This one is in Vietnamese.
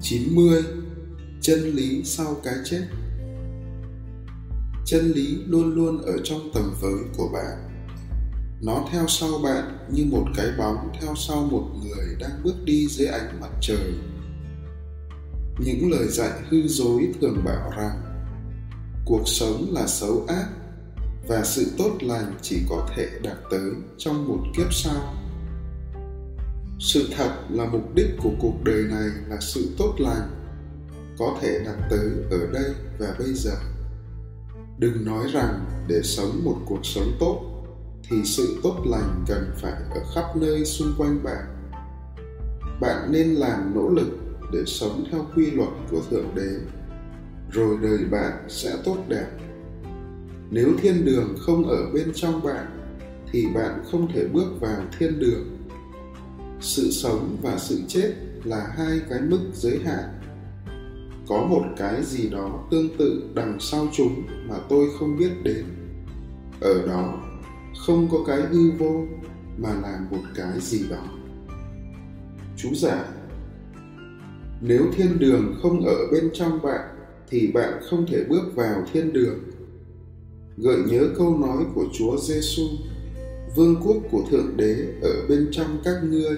90. Chân lý sau cái chết Chân lý luôn luôn ở trong tầm với của bạn. Nó theo sau bạn như một cái bóng theo sau một người đang bước đi dưới ánh mặt trời. Những lời dạy hư dối thường bảo rằng, cuộc sống là xấu ác và sự tốt lành chỉ có thể đạt tới trong một kiếp sau sự thật là mục đích của cuộc đời này là sự tốt lành, có thể đạt tới ở đây và bây giờ. Đừng nói rằng để sống một cuộc sống tốt, thì sự tốt lành cần phải ở khắp nơi xung quanh bạn. Bạn nên làm nỗ lực để sống theo quy luật của thượng đế, rồi đời bạn sẽ tốt đẹp. Nếu thiên đường không ở bên trong bạn, thì bạn không thể bước vào thiên đường sự sống và sự chết là hai cái mức giới hạn. Có một cái gì đó tương tự đằng sau chúng mà tôi không biết đến. Ở đó, không có cái hư vô mà là một cái gì đó. Chú giải nếu thiên đường không ở bên trong bạn, thì bạn không thể bước vào thiên đường. Gợi nhớ câu nói của chúa giêsu vương quốc của thượng đế ở bên trong các ngươi.